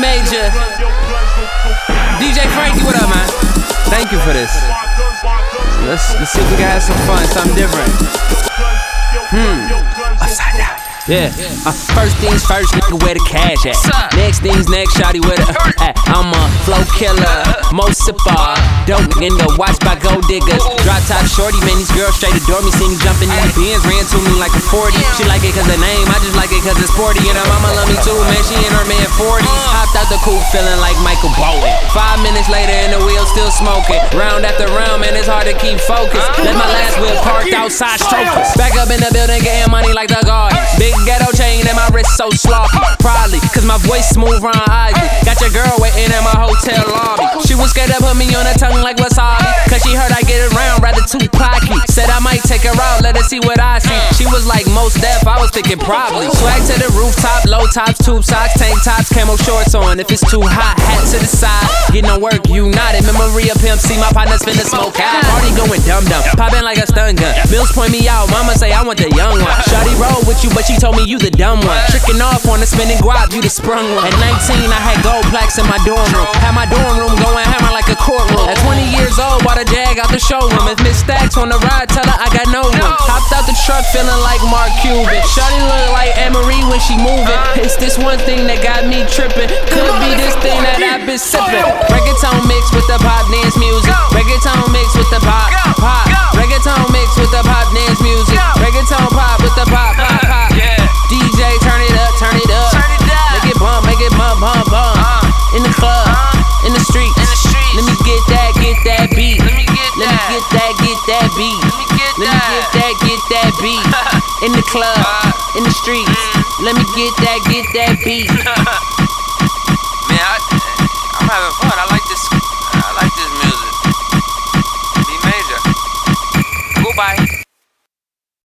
major. DJ Frankie, what up, man? Thank you for this. Let's, let's see if we can have some fun, something different. Hmm. Upside down. Yeah. Uh, first things first, nigga, where the cash at? Next things next, Shotty, where the. Flow killer, mo sipper. Dope nigga, watch by gold diggers. Drop top shorty, man, these girls straight adore me. See me jumping in the bins, ran to me like a 40. She like it cause the name, I just like it cause it's sporty. And her mama love me too, man, she in her man 40s. Hopped out the coupe feeling like Michael Bowen. Five minutes later, and the wheel still smoking. Round after round, man, it's hard to keep focused. Let my last wheel parked outside, strokers. Back up in the building, getting money like the guard. Big ghetto chain and my wrist so sloppy. Probably, cause my voice smooth round Ivy. Got your girl waiting in my hotel lobby. She was scared to put me on her tongue like wasabi. Cause she heard I get around rather too cocky. Said I might take her out, let her see what I see. She was like most deaf, I was thinking probably. Swag to the rooftop, low tops, tube socks, tank tops, camo shorts on. If it's too hot, hat to the side. Get no work, you memory of pimp. See my partner's finna smoke out. Party going dumb dumb, popping like a stun gun. Bills point me out, mama say I want the young one. Shotty roll with you, but she told me you the dumb one. Tricking off on the spinning guap, you the sprung one. At 19, I had gold plaques in my dorm room. Had my dorm room going hammer like a courtroom. At 20 years old, bought a jag out the showroom. If Miss Stacks on the ride, tell her I got no room. Hopped out the truck feeling like Mark Cuban. Shawty look like Emery when she moving. It's this one thing that got me tripping. Could be this thing that I've been sipping. That, get that beat. Mm-hmm. Let me get that, get that beat. In the club, in the streets. Let me get that, get that beat. Man, I, I'm having fun. I